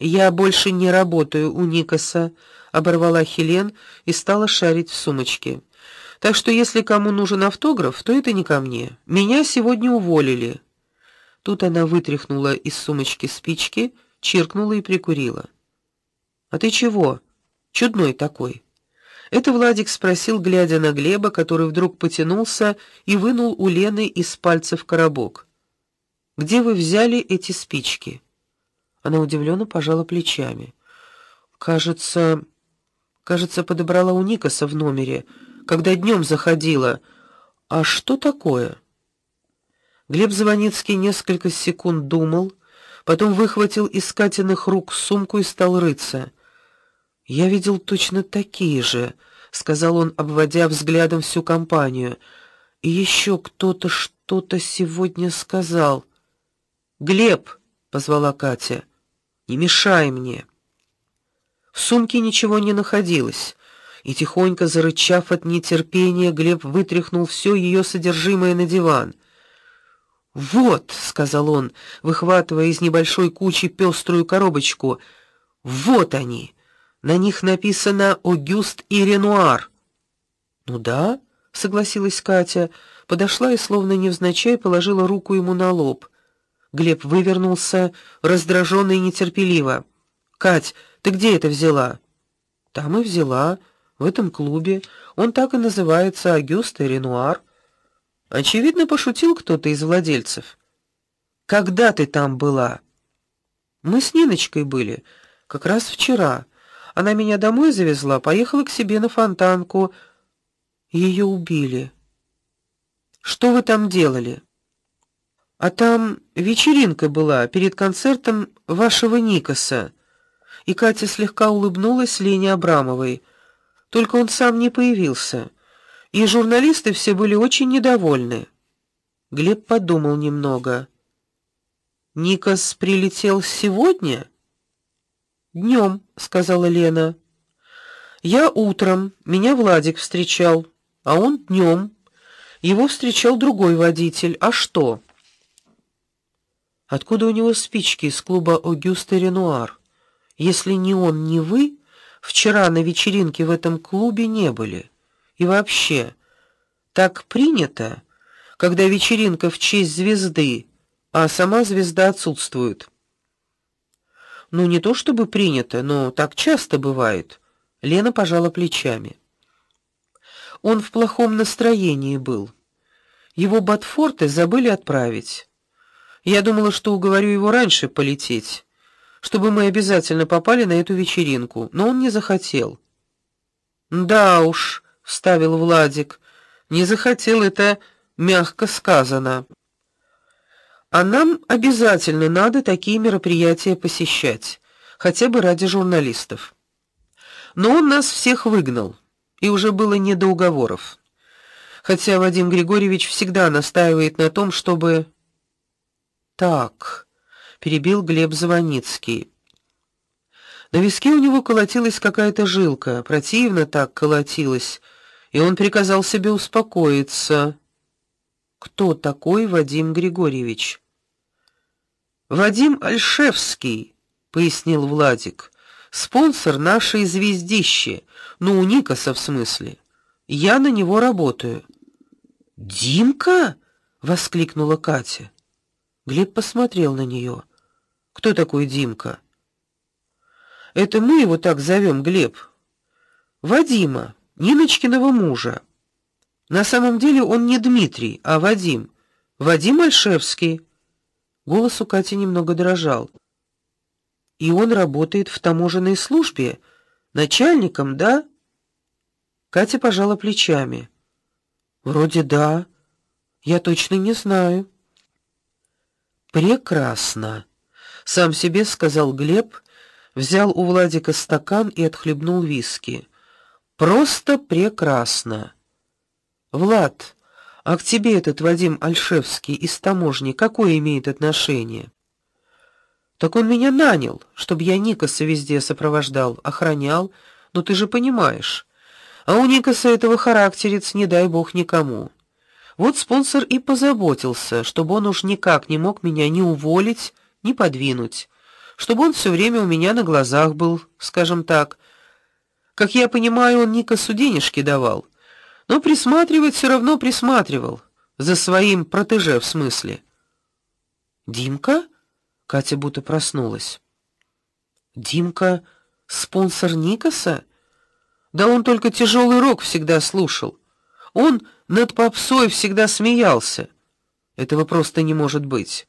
Я больше не работаю у Никоса, оборвала Хелен и стала шарить в сумочке. Так что если кому нужен автограф, то это не ко мне. Меня сегодня уволили. Тут она вытряхнула из сумочки спички, чиркнула и прикурила. А ты чего? Чудной такой. Это Владик спросил, глядя на Глеба, который вдруг потянулся и вынул у Лены из пальцев коробок. Где вы взяли эти спички? Она удивленно пожала плечами. Кажется, кажется, подобрала у Никоса в номере, когда днем заходила. А что такое? Глеб Звоницкий несколько секунд думал, потом выхватил из Катиных рук сумку и стал рыться. Я видел точно такие же, сказал он, обводя взглядом всю компанию. И еще кто-то что-то сегодня сказал. Глеб, позвала Катя. Не мешай мне. В сумке ничего не находилось, и тихонько зарычав от нетерпения, Глеб вытряхнул все ее содержимое на диван. "Вот", сказал он, выхватывая из небольшой кучи пеструю коробочку. "Вот они. На них написано Огюст и Ренуар". "Ну да", согласилась Катя, подошла и словно невзначай положила руку ему на лоб. Глеб вывернулся, раздраженно и нетерпеливо. "Кать, ты где это взяла?" "Там и взяла, в этом клубе. Он так и называется Огюст и Ренуар". Очевидно, пошутил кто-то из владельцев. Когда ты там была? Мы с Ниночкой были, как раз вчера. Она меня домой завезла, поехала к себе на Фонтанку. Ее убили. Что вы там делали? А там вечеринка была перед концертом вашего Никоса. И Катя слегка улыбнулась Лене Абрамовой. Только он сам не появился. И журналисты все были очень недовольны. Глеб подумал немного. Никос прилетел сегодня? Днем, сказала Лена. Я утром, меня Владик встречал, а он днем. Его встречал другой водитель. А что? Откуда у него спички из клуба Огюста Ренуар? Если не он, не вы, вчера на вечеринке в этом клубе не были. И вообще, так принято, когда вечеринка в честь звезды, а сама звезда отсутствует. Ну не то чтобы принято, но так часто бывает. Лена пожала плечами. Он в плохом настроении был. Его Батфорты забыли отправить. Я думала, что уговорю его раньше полететь, чтобы мы обязательно попали на эту вечеринку, но он не захотел. Да уж, вставил Владик. Не захотел это мягко сказано. А нам обязательно надо такие мероприятия посещать, хотя бы ради журналистов. Но он нас всех выгнал, и уже было не до уговоров. Хотя Вадим Григорьевич всегда настаивает на том, чтобы Так, перебил Глеб Звоницкий. На виске у него колотилась какая-то жилка, противно так колотилась, и он приказал себе успокоиться. Кто такой Вадим Григорьевич? Вадим Альшевский, пояснил Владик. Спонсор нашей звездищи, ну у Никоса в смысле. Я на него работаю. Димка? воскликнула Катя. Глеб посмотрел на нее. Кто такой Димка? Это мы его так зовем, Глеб. Вадима, Ниночкиного мужа. На самом деле он не Дмитрий, а Вадим. Вадим Альшевский. Голос у Кати немного дрожал. И он работает в таможенной службе начальником, да? Катя пожала плечами. Вроде да. Я точно не знаю. Прекрасно, сам себе сказал Глеб, взял у Владика стакан и отхлебнул виски. Просто прекрасно. Влад, а к тебе этот Вадим Альшевский из таможни какое имеет отношение? Так он меня нанял, чтобы я Никоса везде сопровождал, охранял, но ты же понимаешь. А у Никоса этого характерец, не дай бог никому. Вот спонсор и позаботился, чтобы он уж никак не мог меня ни уволить, ни подвинуть, чтобы он все время у меня на глазах был, скажем так. Как я понимаю, он Никасу денежки давал, но присматривать все равно присматривал за своим протеже в смысле. Димка? Катя будто проснулась. Димка спонсор Никаса? Да он только тяжелый рок всегда слушал. Он над попсой всегда смеялся. Этого просто не может быть.